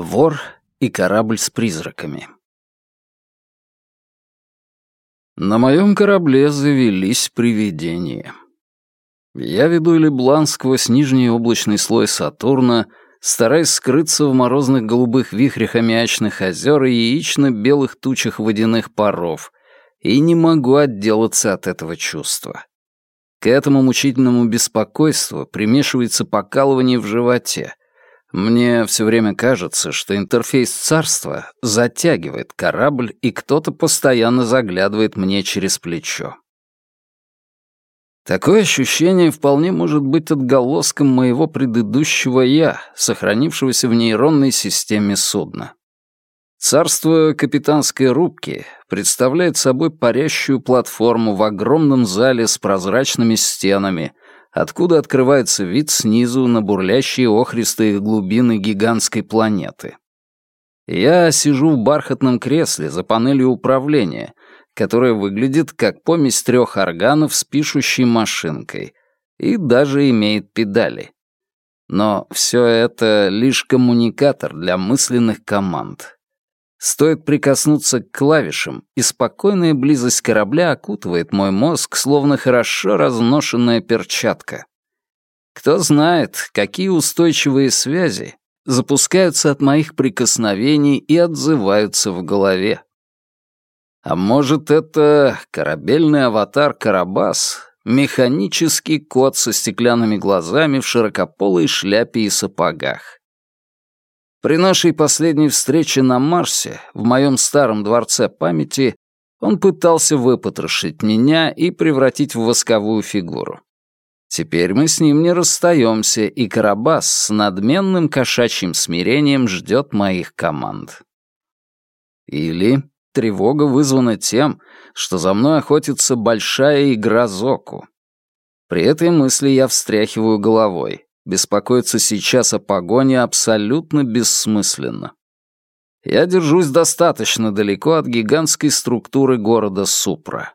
Вор и корабль с призраками. На моем корабле завелись привидения. Я веду Леблан сквозь нижний облачный слой Сатурна, стараясь скрыться в морозных голубых вихрях аммиачных озер и яично-белых тучах водяных паров, и не могу отделаться от этого чувства. К этому мучительному беспокойству примешивается покалывание в животе. Мне все время кажется, что интерфейс царства затягивает корабль, и кто-то постоянно заглядывает мне через плечо. Такое ощущение вполне может быть отголоском моего предыдущего «я», сохранившегося в нейронной системе судна. Царство капитанской рубки представляет собой парящую платформу в огромном зале с прозрачными стенами, откуда открывается вид снизу на бурлящие охристые глубины гигантской планеты. Я сижу в бархатном кресле за панелью управления, которая выглядит как помесь трех органов с пишущей машинкой и даже имеет педали. Но все это лишь коммуникатор для мысленных команд. Стоит прикоснуться к клавишам, и спокойная близость корабля окутывает мой мозг, словно хорошо разношенная перчатка. Кто знает, какие устойчивые связи запускаются от моих прикосновений и отзываются в голове. А может, это корабельный аватар Карабас, механический кот со стеклянными глазами в широкополой шляпе и сапогах. При нашей последней встрече на Марсе, в моем старом дворце памяти, он пытался выпотрошить меня и превратить в восковую фигуру. Теперь мы с ним не расстаемся, и Карабас с надменным кошачьим смирением ждет моих команд. Или тревога вызвана тем, что за мной охотится большая игра Зоку. При этой мысли я встряхиваю головой. Беспокоиться сейчас о погоне абсолютно бессмысленно. Я держусь достаточно далеко от гигантской структуры города Супра.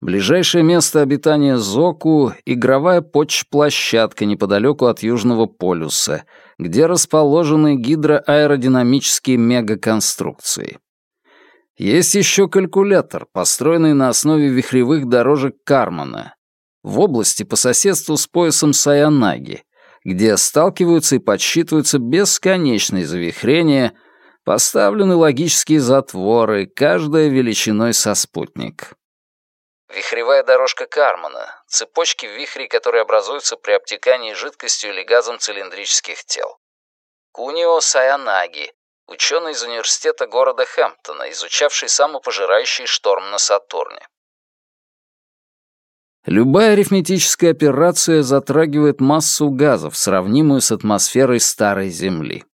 Ближайшее место обитания Зоку — игровая почт-площадка неподалеку от Южного полюса, где расположены гидроаэродинамические мегаконструкции. Есть еще калькулятор, построенный на основе вихревых дорожек Кармана, в области по соседству с поясом Саянаги, где сталкиваются и подсчитываются бесконечные завихрения, поставлены логические затворы, каждая величиной со спутник. Вихревая дорожка Кармана — цепочки вихрей, которые образуются при обтекании жидкостью или газом цилиндрических тел. Кунио Саянаги — ученый из университета города Хэмптона, изучавший самопожирающий шторм на Сатурне. Любая арифметическая операция затрагивает массу газов, сравнимую с атмосферой старой Земли.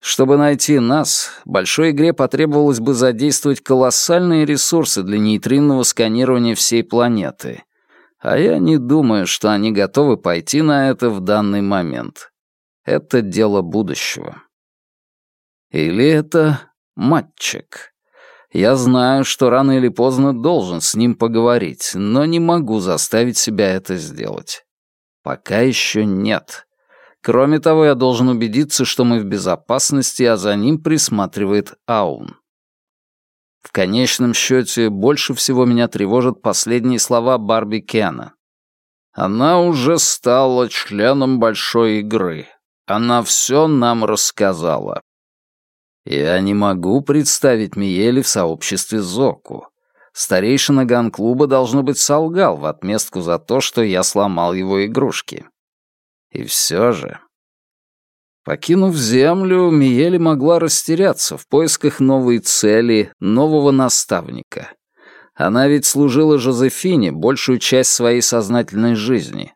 Чтобы найти нас, большой игре потребовалось бы задействовать колоссальные ресурсы для нейтринного сканирования всей планеты. А я не думаю, что они готовы пойти на это в данный момент. Это дело будущего. Или это матчик. Я знаю, что рано или поздно должен с ним поговорить, но не могу заставить себя это сделать. Пока еще нет. Кроме того, я должен убедиться, что мы в безопасности, а за ним присматривает Аун. В конечном счете, больше всего меня тревожат последние слова Барби Кена. Она уже стала членом большой игры. Она все нам рассказала. Я не могу представить Миели в сообществе Зоку. Старейшина ган-клуба, должно быть, солгал в отместку за то, что я сломал его игрушки. И все же... Покинув землю, Миели могла растеряться в поисках новой цели, нового наставника. Она ведь служила Жозефине большую часть своей сознательной жизни.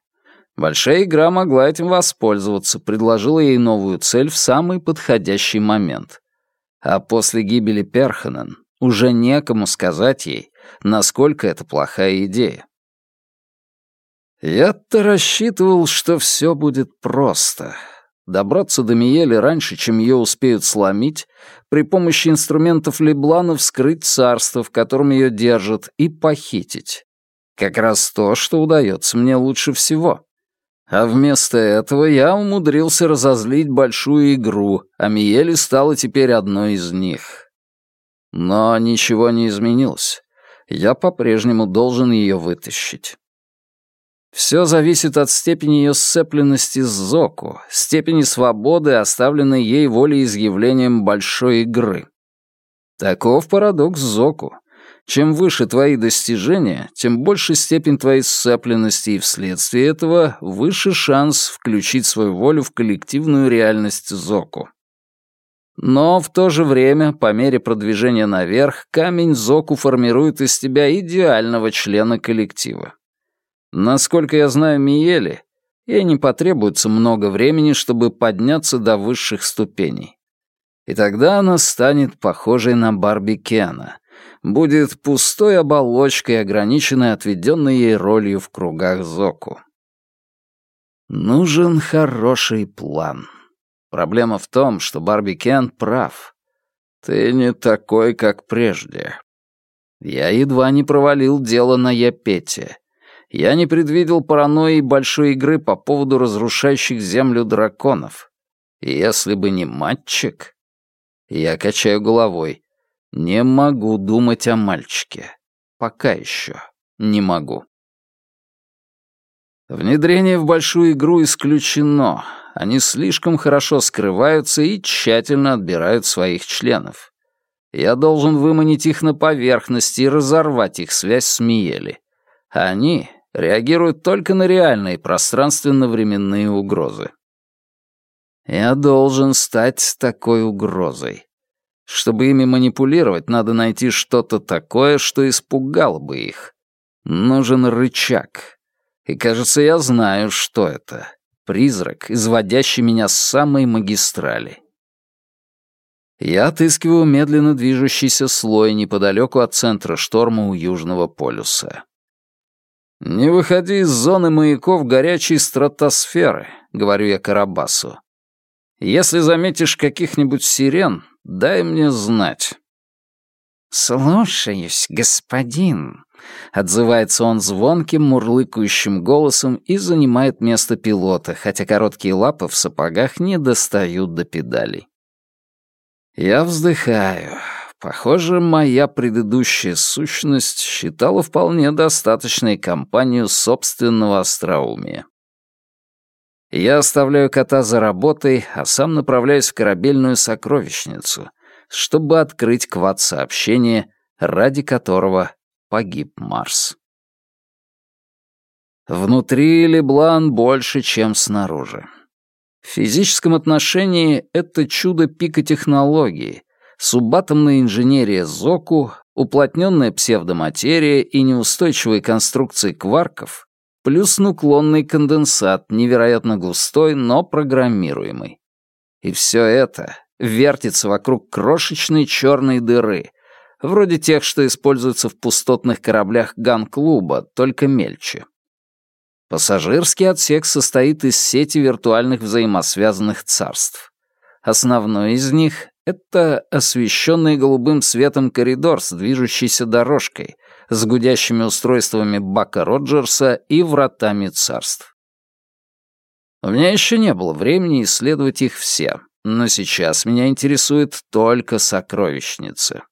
Большая игра могла этим воспользоваться, предложила ей новую цель в самый подходящий момент. А после гибели Перханен уже некому сказать ей, насколько это плохая идея. Я-то рассчитывал, что все будет просто. Добраться до Миели раньше, чем ее успеют сломить, при помощи инструментов Леблана вскрыть царство, в котором ее держат, и похитить. Как раз то, что удается мне лучше всего. А вместо этого я умудрился разозлить большую игру, а Миели стала теперь одной из них. Но ничего не изменилось. Я по-прежнему должен ее вытащить. Все зависит от степени ее сцепленности с Зоку, степени свободы, оставленной ей волеизъявлением большой игры. Таков парадокс Зоку. Чем выше твои достижения, тем больше степень твоей сцепленности, и вследствие этого выше шанс включить свою волю в коллективную реальность Зоку. Но в то же время, по мере продвижения наверх, камень Зоку формирует из тебя идеального члена коллектива. Насколько я знаю Миели, ей не потребуется много времени, чтобы подняться до высших ступеней. И тогда она станет похожей на Барби Кена, будет пустой оболочкой, ограниченной отведенной ей ролью в кругах Зоку. Нужен хороший план. Проблема в том, что Барби Кен прав. Ты не такой, как прежде. Я едва не провалил дело на Япете я не предвидел паранойи большой игры по поводу разрушающих землю драконов. Если бы не мальчик... Я качаю головой. Не могу думать о мальчике. Пока еще не могу. Внедрение в большую игру исключено. Они слишком хорошо скрываются и тщательно отбирают своих членов. Я должен выманить их на поверхность и разорвать их связь с Миели. Они реагируют только на реальные пространственно-временные угрозы. Я должен стать такой угрозой. Чтобы ими манипулировать, надо найти что-то такое, что испугало бы их. Нужен рычаг. И, кажется, я знаю, что это. Призрак, изводящий меня с самой магистрали. Я отыскиваю медленно движущийся слой неподалеку от центра шторма у Южного полюса. «Не выходи из зоны маяков горячей стратосферы», — говорю я Карабасу. «Если заметишь каких-нибудь сирен, дай мне знать». «Слушаюсь, господин», — отзывается он звонким, мурлыкающим голосом и занимает место пилота, хотя короткие лапы в сапогах не достают до педалей. Я вздыхаю. Похоже, моя предыдущая сущность считала вполне достаточной компанию собственного остроумия. Я оставляю кота за работой, а сам направляюсь в корабельную сокровищницу, чтобы открыть квад-сообщение, ради которого погиб Марс. Внутри Леблан больше, чем снаружи. В физическом отношении это чудо пика технологии, субатомная инженерия ЗОКу, уплотненная псевдоматерия и неустойчивые конструкции кварков, плюс нуклонный конденсат, невероятно густой, но программируемый. И все это вертится вокруг крошечной черной дыры, вроде тех, что используются в пустотных кораблях Ган-клуба, только мельче. Пассажирский отсек состоит из сети виртуальных взаимосвязанных царств. Основной из них это освещенный голубым светом коридор с движущейся дорожкой, с гудящими устройствами Бака Роджерса и вратами царств. У меня еще не было времени исследовать их все, но сейчас меня интересует только сокровищница.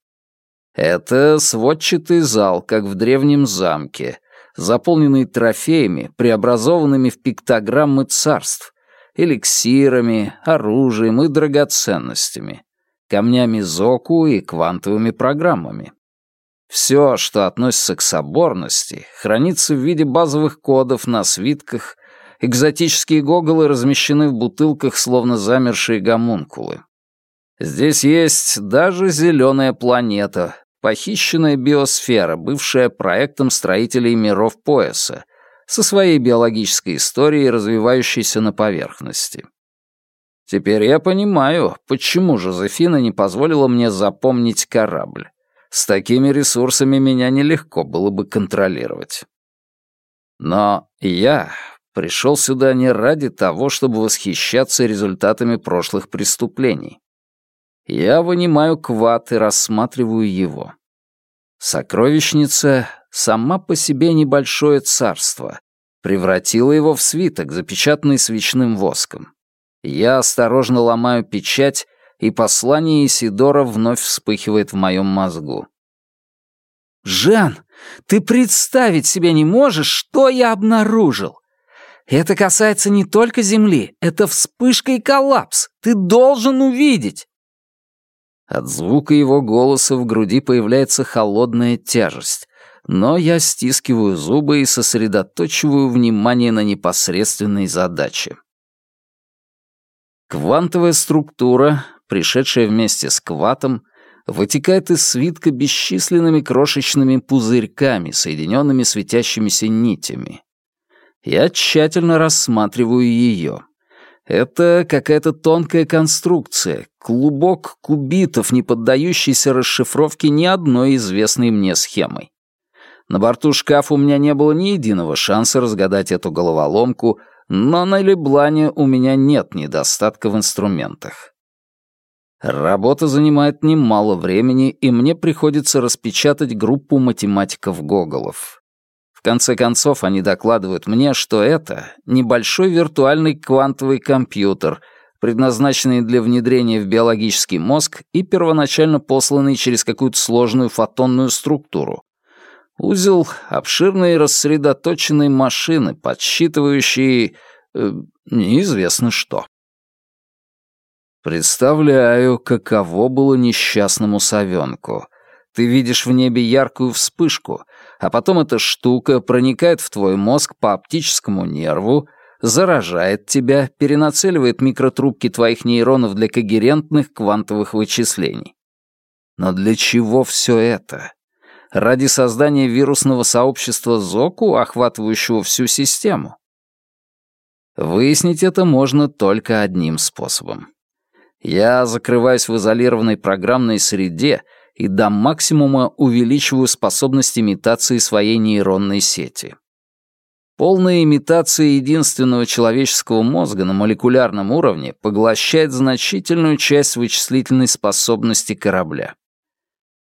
Это сводчатый зал, как в древнем замке, заполненный трофеями, преобразованными в пиктограммы царств, эликсирами, оружием и драгоценностями, камнями Зоку и квантовыми программами. Все, что относится к соборности, хранится в виде базовых кодов на свитках, экзотические гоголы размещены в бутылках, словно замершие гомункулы. Здесь есть даже зеленая планета, похищенная биосфера, бывшая проектом строителей миров пояса, со своей биологической историей, развивающейся на поверхности. Теперь я понимаю, почему Жозефина не позволила мне запомнить корабль. С такими ресурсами меня нелегко было бы контролировать. Но я пришел сюда не ради того, чтобы восхищаться результатами прошлых преступлений. Я вынимаю квад и рассматриваю его. Сокровищница — сама по себе небольшое царство, превратила его в свиток, запечатанный свечным воском. Я осторожно ломаю печать, и послание Исидора вновь вспыхивает в моем мозгу. «Жан, ты представить себе не можешь, что я обнаружил! Это касается не только Земли, это вспышка и коллапс. Ты должен увидеть!» От звука его голоса в груди появляется холодная тяжесть, но я стискиваю зубы и сосредоточиваю внимание на непосредственной задаче. Квантовая структура, пришедшая вместе с кватом, вытекает из свитка бесчисленными крошечными пузырьками, соединенными светящимися нитями. Я тщательно рассматриваю ее. Это какая-то тонкая конструкция, клубок кубитов, не поддающийся расшифровке ни одной известной мне схемой. На борту шкафа у меня не было ни единого шанса разгадать эту головоломку, но на Леблане у меня нет недостатка в инструментах. Работа занимает немало времени, и мне приходится распечатать группу математиков-гоголов конце концов, они докладывают мне, что это небольшой виртуальный квантовый компьютер, предназначенный для внедрения в биологический мозг и первоначально посланный через какую-то сложную фотонную структуру. Узел обширной рассредоточенной машины, подсчитывающей... Э, неизвестно что. Представляю, каково было несчастному совенку. Ты видишь в небе яркую вспышку — а потом эта штука проникает в твой мозг по оптическому нерву, заражает тебя, перенацеливает микротрубки твоих нейронов для когерентных квантовых вычислений. Но для чего все это? Ради создания вирусного сообщества ЗОКу, охватывающего всю систему? Выяснить это можно только одним способом. Я закрываюсь в изолированной программной среде и до максимума увеличиваю способность имитации своей нейронной сети. Полная имитация единственного человеческого мозга на молекулярном уровне поглощает значительную часть вычислительной способности корабля.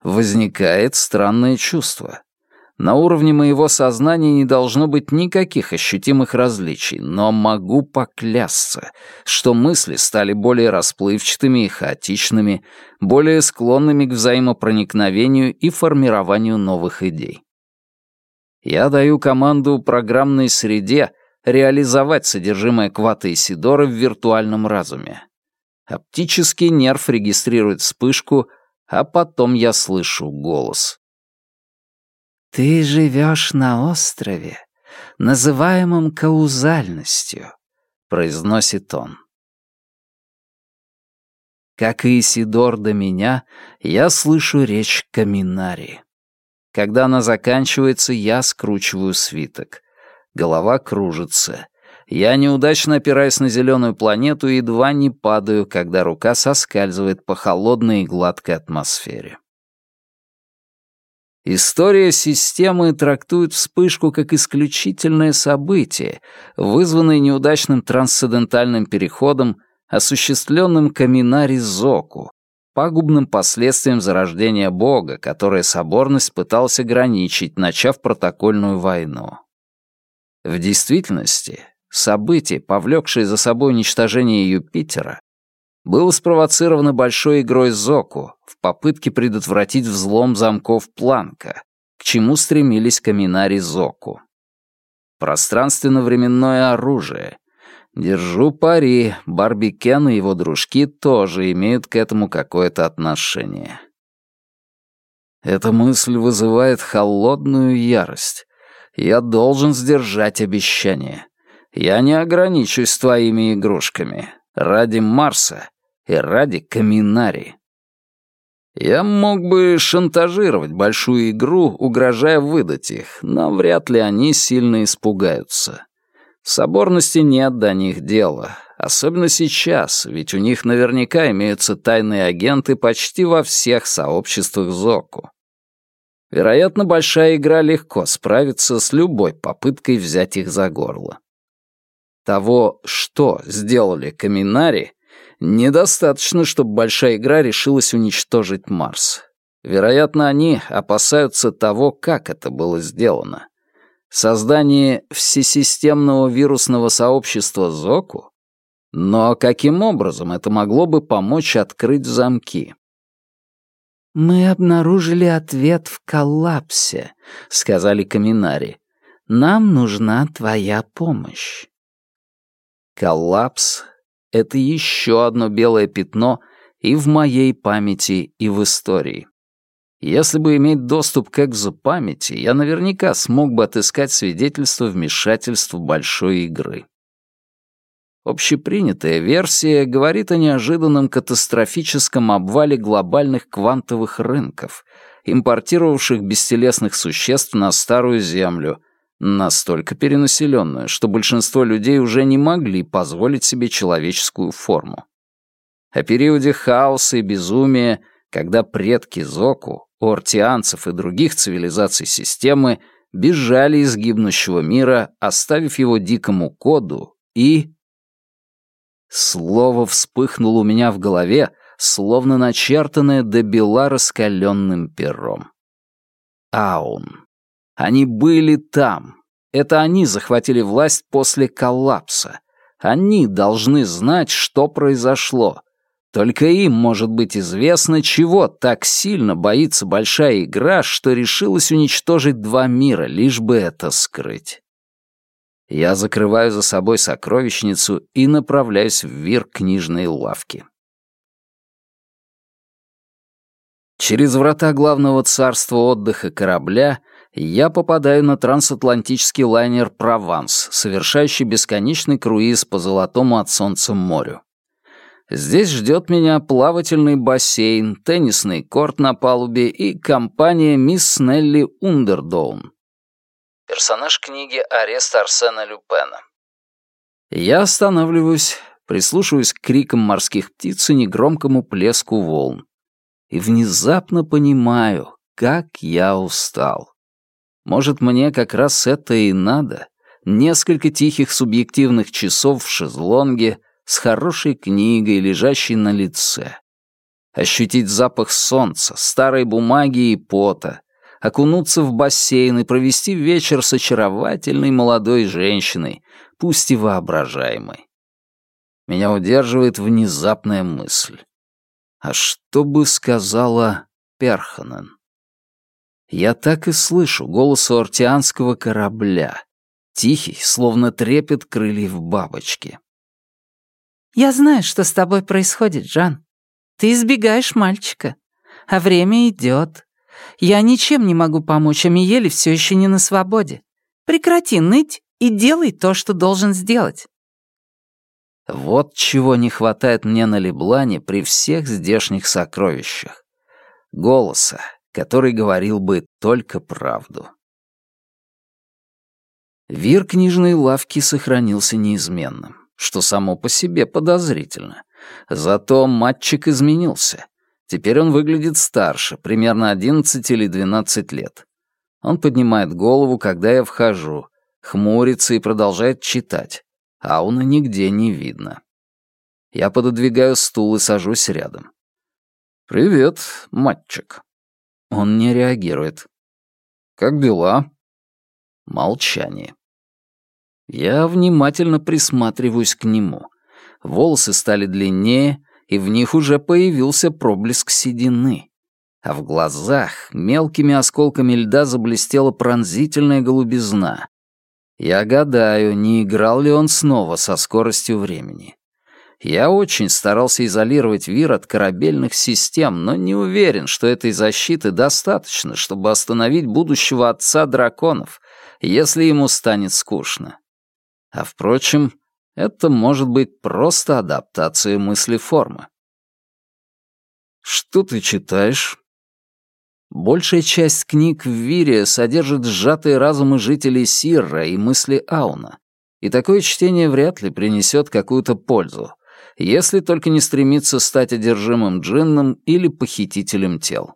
Возникает странное чувство. На уровне моего сознания не должно быть никаких ощутимых различий, но могу поклясться, что мысли стали более расплывчатыми и хаотичными, более склонными к взаимопроникновению и формированию новых идей. Я даю команду программной среде реализовать содержимое квата Исидора в виртуальном разуме. Оптический нерв регистрирует вспышку, а потом я слышу голос. Ты живешь на острове, называемом каузальностью, произносит он. Как и Исидор до меня, я слышу речь Каминари. Когда она заканчивается, я скручиваю свиток. Голова кружится. Я неудачно опираюсь на зеленую планету и едва не падаю, когда рука соскальзывает по холодной и гладкой атмосфере. История системы трактует вспышку как исключительное событие, вызванное неудачным трансцендентальным переходом, осуществленным Каминари Зоку, пагубным последствием зарождения Бога, которое соборность пытался ограничить, начав протокольную войну. В действительности, событие, повлекшее за собой уничтожение Юпитера, было спровоцировано большой игрой Зоку в попытке предотвратить взлом замков Планка, к чему стремились Каминари Зоку. Пространственно-временное оружие. Держу пари, Барби Кен и его дружки тоже имеют к этому какое-то отношение. Эта мысль вызывает холодную ярость. Я должен сдержать обещание. Я не ограничусь твоими игрушками. Ради Марса и ради Каминари. Я мог бы шантажировать большую игру, угрожая выдать их, но вряд ли они сильно испугаются. Соборности нет до них дела, особенно сейчас, ведь у них наверняка имеются тайные агенты почти во всех сообществах Зоку. Вероятно, большая игра легко справится с любой попыткой взять их за горло. Того, что сделали Каминари, Недостаточно, чтобы большая игра решилась уничтожить Марс. Вероятно, они опасаются того, как это было сделано. Создание всесистемного вирусного сообщества ЗОКу? Но каким образом это могло бы помочь открыть замки? «Мы обнаружили ответ в коллапсе», — сказали Каминари. «Нам нужна твоя помощь». Коллапс — это еще одно белое пятно и в моей памяти, и в истории. Если бы иметь доступ к экзопамяти, я наверняка смог бы отыскать свидетельство вмешательства большой игры. Общепринятая версия говорит о неожиданном катастрофическом обвале глобальных квантовых рынков, импортировавших бестелесных существ на Старую Землю, настолько перенаселенную, что большинство людей уже не могли позволить себе человеческую форму. О периоде хаоса и безумия, когда предки Зоку, ортианцев и других цивилизаций системы бежали из гибнущего мира, оставив его дикому коду и... Слово вспыхнуло у меня в голове, словно начертанное до бела раскаленным пером. Аун. Они были там. Это они захватили власть после коллапса. Они должны знать, что произошло. Только им может быть известно, чего так сильно боится большая игра, что решилась уничтожить два мира, лишь бы это скрыть. Я закрываю за собой сокровищницу и направляюсь в вир книжной лавки. Через врата главного царства отдыха корабля я попадаю на трансатлантический лайнер «Прованс», совершающий бесконечный круиз по золотому от солнца морю. Здесь ждет меня плавательный бассейн, теннисный корт на палубе и компания мисс Нелли Ундердоун. Персонаж книги «Арест Арсена Люпена». Я останавливаюсь, прислушиваюсь к крикам морских птиц и негромкому плеску волн. И внезапно понимаю, как я устал. Может, мне как раз это и надо? Несколько тихих субъективных часов в шезлонге с хорошей книгой, лежащей на лице. Ощутить запах солнца, старой бумаги и пота, окунуться в бассейн и провести вечер с очаровательной молодой женщиной, пусть и воображаемой. Меня удерживает внезапная мысль. А что бы сказала Перханен? Я так и слышу голос ортианского корабля. Тихий, словно трепет крыльев бабочки. «Я знаю, что с тобой происходит, Жан. Ты избегаешь мальчика. А время идет. Я ничем не могу помочь, а Миели все еще не на свободе. Прекрати ныть и делай то, что должен сделать». Вот чего не хватает мне на Леблане при всех здешних сокровищах. Голоса, который говорил бы только правду. Вир книжной лавки сохранился неизменным, что само по себе подозрительно. Зато матчик изменился. Теперь он выглядит старше, примерно 11 или 12 лет. Он поднимает голову, когда я вхожу, хмурится и продолжает читать. Ауна нигде не видно. Я пододвигаю стул и сажусь рядом. «Привет, матчик». Он не реагирует. «Как дела?» Молчание. Я внимательно присматриваюсь к нему. Волосы стали длиннее, и в них уже появился проблеск седины. А в глазах мелкими осколками льда заблестела пронзительная голубизна. Я гадаю, не играл ли он снова со скоростью времени. Я очень старался изолировать Вир от корабельных систем, но не уверен, что этой защиты достаточно, чтобы остановить будущего отца драконов, если ему станет скучно. А впрочем, это может быть просто адаптация мысли формы. Что ты читаешь? Большая часть книг в Вире содержит сжатые разумы жителей Сирра и мысли Ауна, и такое чтение вряд ли принесет какую-то пользу, если только не стремиться стать одержимым джинном или похитителем тел.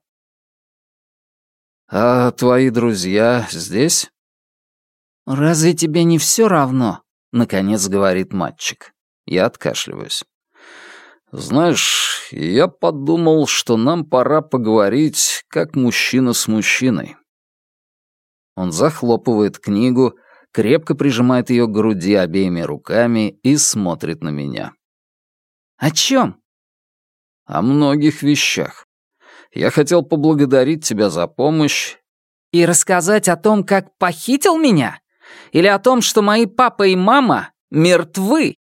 «А твои друзья здесь?» «Разве тебе не все равно?» — наконец говорит мальчик. Я откашливаюсь. «Знаешь, я подумал, что нам пора поговорить, как мужчина с мужчиной». Он захлопывает книгу, крепко прижимает ее к груди обеими руками и смотрит на меня. «О чем?» «О многих вещах. Я хотел поблагодарить тебя за помощь». «И рассказать о том, как похитил меня? Или о том, что мои папа и мама мертвы?»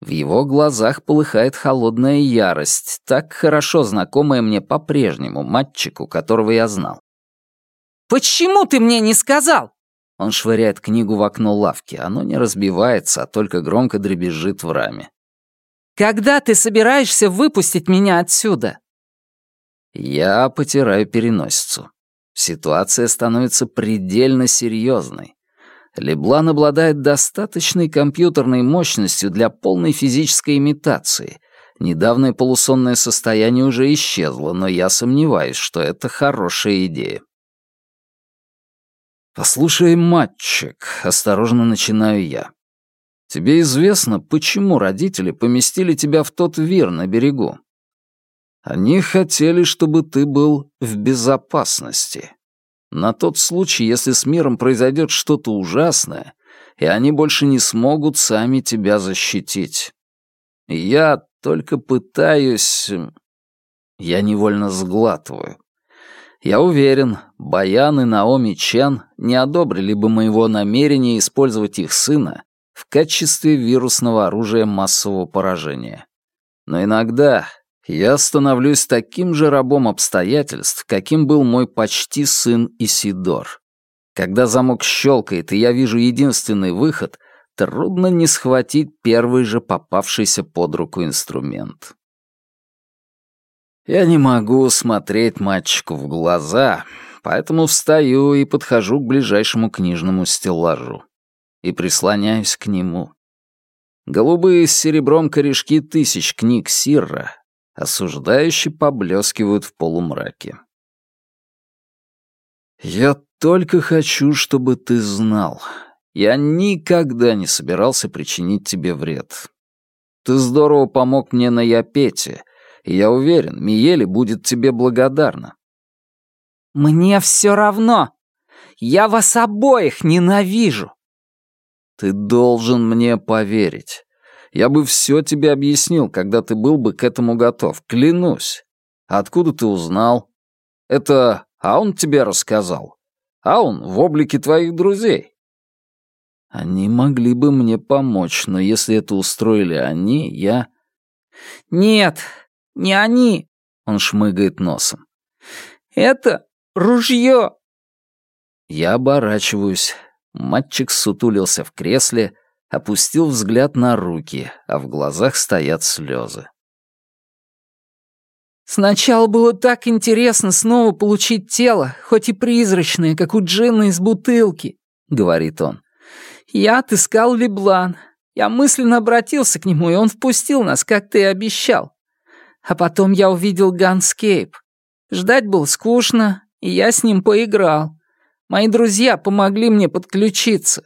В его глазах полыхает холодная ярость, так хорошо знакомая мне по-прежнему мальчику, которого я знал. «Почему ты мне не сказал?» Он швыряет книгу в окно лавки. Оно не разбивается, а только громко дребезжит в раме. «Когда ты собираешься выпустить меня отсюда?» Я потираю переносицу. Ситуация становится предельно серьезной. Леблан обладает достаточной компьютерной мощностью для полной физической имитации. Недавнее полусонное состояние уже исчезло, но я сомневаюсь, что это хорошая идея. «Послушай, мальчик», — осторожно начинаю я. «Тебе известно, почему родители поместили тебя в тот вир на берегу? Они хотели, чтобы ты был в безопасности. На тот случай, если с миром произойдет что-то ужасное, и они больше не смогут сами тебя защитить. Я только пытаюсь... Я невольно сглатываю. Я уверен, Баян и Наоми Чен не одобрили бы моего намерения использовать их сына в качестве вирусного оружия массового поражения. Но иногда я становлюсь таким же рабом обстоятельств, каким был мой почти сын Исидор. Когда замок щелкает, и я вижу единственный выход, трудно не схватить первый же попавшийся под руку инструмент. Я не могу смотреть мальчику в глаза, поэтому встаю и подхожу к ближайшему книжному стеллажу и прислоняюсь к нему. Голубые с серебром корешки тысяч книг Сирра осуждающе поблескивают в полумраке. «Я только хочу, чтобы ты знал. Я никогда не собирался причинить тебе вред. Ты здорово помог мне на Япете, и я уверен, Миели будет тебе благодарна». «Мне все равно. Я вас обоих ненавижу». «Ты должен мне поверить. Я бы все тебе объяснил, когда ты был бы к этому готов, клянусь. Откуда ты узнал? Это Аун тебе рассказал? Аун в облике твоих друзей. Они могли бы мне помочь, но если это устроили они, я... Нет, не они, он шмыгает носом. Это ружье. Я оборачиваюсь. Мальчик сутулился в кресле, опустил взгляд на руки, а в глазах стоят слезы. «Сначала было так интересно снова получить тело, хоть и призрачное, как у Джина из бутылки», — говорит он. «Я отыскал Леблан. Я мысленно обратился к нему, и он впустил нас, как ты и обещал. А потом я увидел Ганскейп. Ждать было скучно, и я с ним поиграл. Мои друзья помогли мне подключиться.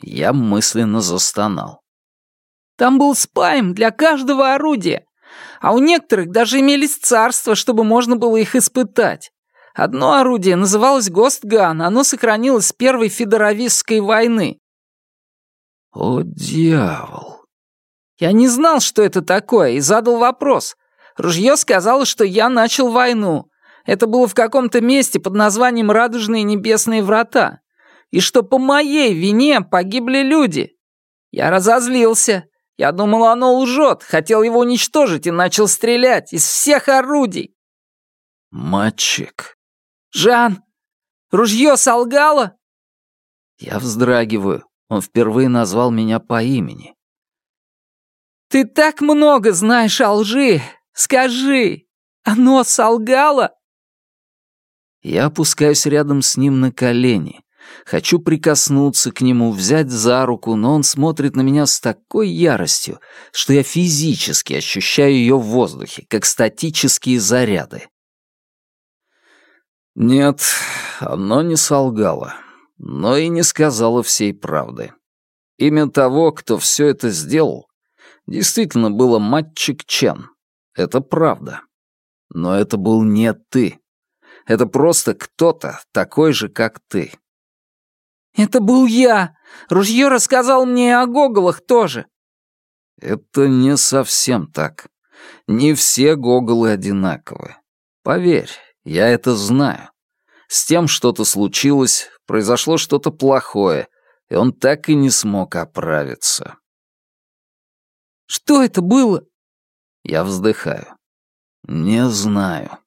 Я мысленно застонал. Там был спайм для каждого орудия, а у некоторых даже имелись царства, чтобы можно было их испытать. Одно орудие называлось Гостган, оно сохранилось с Первой Федоровистской войны. О, дьявол. Я не знал, что это такое, и задал вопрос. Ружье сказало, что я начал войну. Это было в каком-то месте под названием «Радужные небесные врата» и что по моей вине погибли люди. Я разозлился. Я думал, оно лжет, хотел его уничтожить и начал стрелять из всех орудий. Мальчик. Жан, ружье солгало? Я вздрагиваю. Он впервые назвал меня по имени. Ты так много знаешь о лжи. Скажи, оно солгало? Я опускаюсь рядом с ним на колени. Хочу прикоснуться к нему, взять за руку, но он смотрит на меня с такой яростью, что я физически ощущаю ее в воздухе, как статические заряды. Нет, оно не солгало, но и не сказала всей правды. Имя того, кто все это сделал, действительно было Матчик Чен. Это правда. Но это был не ты. Это просто кто-то такой же, как ты. Это был я. Ружье рассказал мне и о гоголах тоже. Это не совсем так. Не все гоголы одинаковы. Поверь, я это знаю. С тем что-то случилось, произошло что-то плохое, и он так и не смог оправиться. Что это было? Я вздыхаю. Не знаю.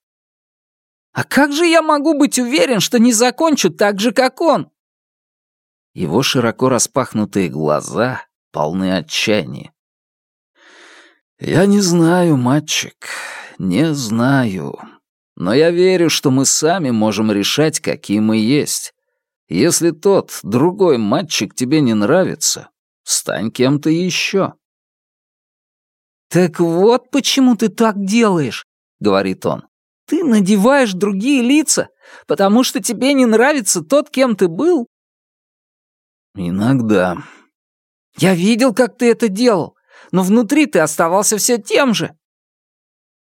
А как же я могу быть уверен, что не закончу так же, как он? Его широко распахнутые глаза полны отчаяния. «Я не знаю, мальчик, не знаю. Но я верю, что мы сами можем решать, какие мы есть. Если тот, другой мальчик тебе не нравится, стань кем-то еще». «Так вот почему ты так делаешь», — говорит он. «Ты надеваешь другие лица, потому что тебе не нравится тот, кем ты был?» «Иногда». «Я видел, как ты это делал но внутри ты оставался все тем же».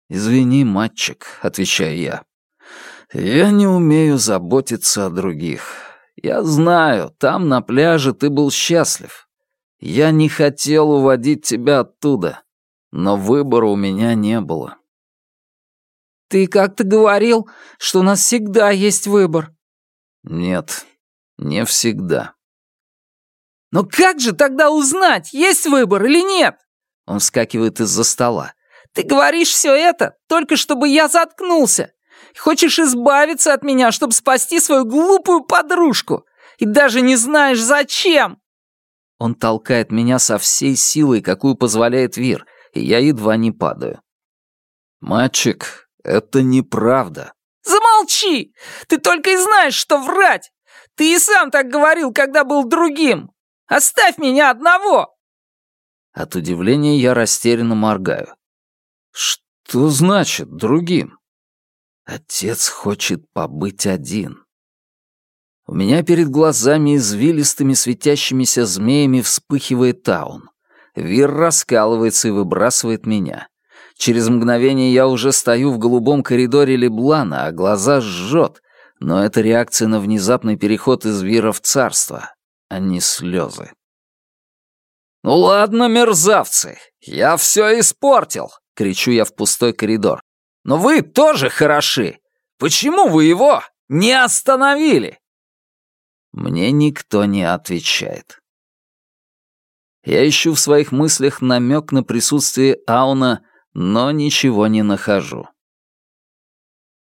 «Извини, мальчик», — отвечаю я. «Я не умею заботиться о других. Я знаю, там на пляже ты был счастлив. Я не хотел уводить тебя оттуда, но выбора у меня не было». «Ты как-то говорил, что у нас всегда есть выбор». «Нет, не всегда». «Но как же тогда узнать, есть выбор или нет?» Он вскакивает из-за стола. «Ты говоришь все это, только чтобы я заткнулся. Хочешь избавиться от меня, чтобы спасти свою глупую подружку. И даже не знаешь, зачем!» Он толкает меня со всей силой, какую позволяет Вир, и я едва не падаю. «Мальчик, это неправда». «Замолчи! Ты только и знаешь, что врать! Ты и сам так говорил, когда был другим! Оставь меня одного!» От удивления я растерянно моргаю. Что значит другим? Отец хочет побыть один. У меня перед глазами извилистыми светящимися змеями вспыхивает таун. Вир раскалывается и выбрасывает меня. Через мгновение я уже стою в голубом коридоре Леблана, а глаза жжет, но это реакция на внезапный переход из Вира в царство, а не слезы. «Ну ладно, мерзавцы, я все испортил!» — кричу я в пустой коридор. «Но вы тоже хороши! Почему вы его не остановили?» Мне никто не отвечает. Я ищу в своих мыслях намек на присутствие Ауна, но ничего не нахожу.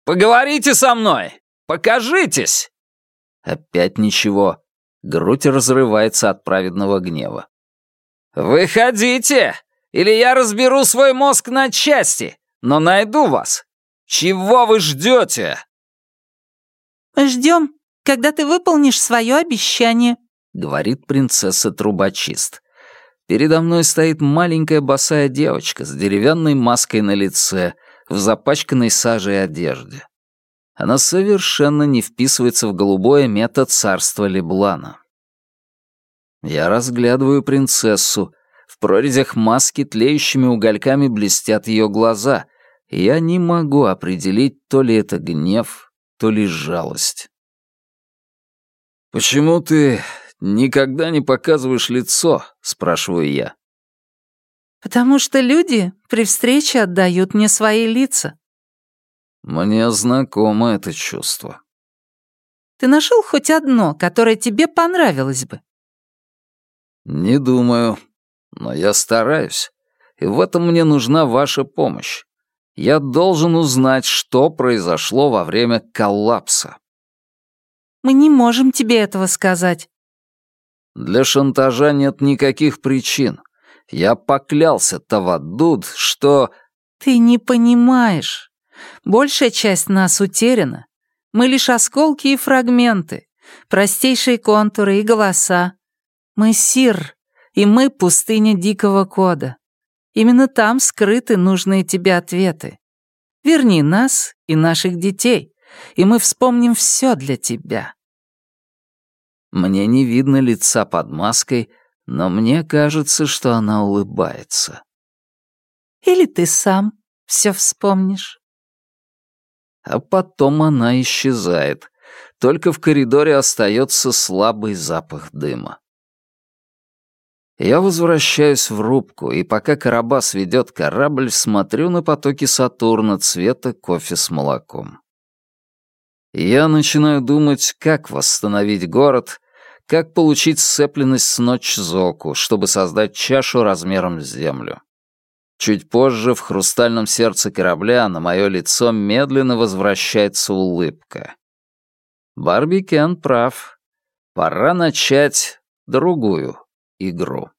«Поговорите со мной! Покажитесь!» Опять ничего. Грудь разрывается от праведного гнева. «Выходите, или я разберу свой мозг на части, но найду вас. Чего вы ждете?» «Ждем, когда ты выполнишь свое обещание», — говорит принцесса-трубочист. Передо мной стоит маленькая босая девочка с деревянной маской на лице, в запачканной сажей одежде. Она совершенно не вписывается в голубое мета царства Леблана. Я разглядываю принцессу. В прорезях маски тлеющими угольками блестят ее глаза. Я не могу определить, то ли это гнев, то ли жалость. «Почему ты никогда не показываешь лицо?» — спрашиваю я. «Потому что люди при встрече отдают мне свои лица». «Мне знакомо это чувство». «Ты нашел хоть одно, которое тебе понравилось бы?» «Не думаю. Но я стараюсь. И в этом мне нужна ваша помощь. Я должен узнать, что произошло во время коллапса». «Мы не можем тебе этого сказать». «Для шантажа нет никаких причин. Я поклялся Тавадуд, что...» «Ты не понимаешь. Большая часть нас утеряна. Мы лишь осколки и фрагменты, простейшие контуры и голоса. Мы Сир, и мы пустыня Дикого Кода. Именно там скрыты нужные тебе ответы. Верни нас и наших детей, и мы вспомним все для тебя. Мне не видно лица под маской, но мне кажется, что она улыбается. Или ты сам все вспомнишь. А потом она исчезает. Только в коридоре остается слабый запах дыма. Я возвращаюсь в рубку, и пока Карабас ведет корабль, смотрю на потоки Сатурна цвета кофе с молоком. Я начинаю думать, как восстановить город, как получить сцепленность с ночь Зоку, чтобы создать чашу размером с землю. Чуть позже в хрустальном сердце корабля на мое лицо медленно возвращается улыбка. Барби Кен прав. Пора начать другую игру.